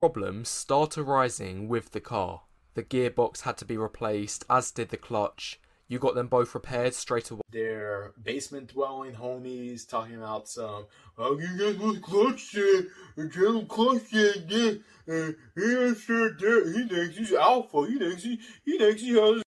Problems start arising with the car. The gearbox had to be replaced, as did the clutch. You got them both repaired straight away. Their basement dwelling homies talking about some, oh, you guys was clutch shit, and clutch shit, uh, he thinks he's alpha, he thinks he, he thinks he has